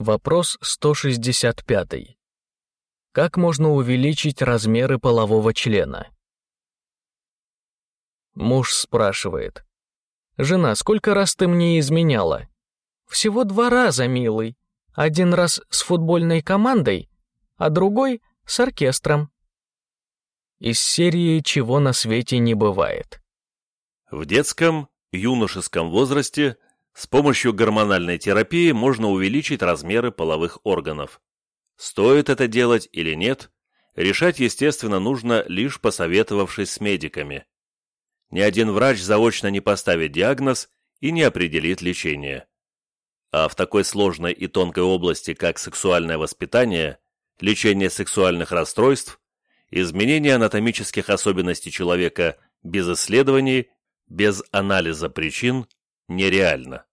Вопрос 165. Как можно увеличить размеры полового члена? Муж спрашивает. «Жена, сколько раз ты мне изменяла?» «Всего два раза, милый. Один раз с футбольной командой, а другой с оркестром». Из серии «Чего на свете не бывает». В детском, юношеском возрасте с помощью гормональной терапии можно увеличить размеры половых органов. Стоит это делать или нет, решать, естественно, нужно лишь посоветовавшись с медиками. Ни один врач заочно не поставит диагноз и не определит лечение. А в такой сложной и тонкой области, как сексуальное воспитание, лечение сексуальных расстройств, изменение анатомических особенностей человека без исследований без анализа причин нереально.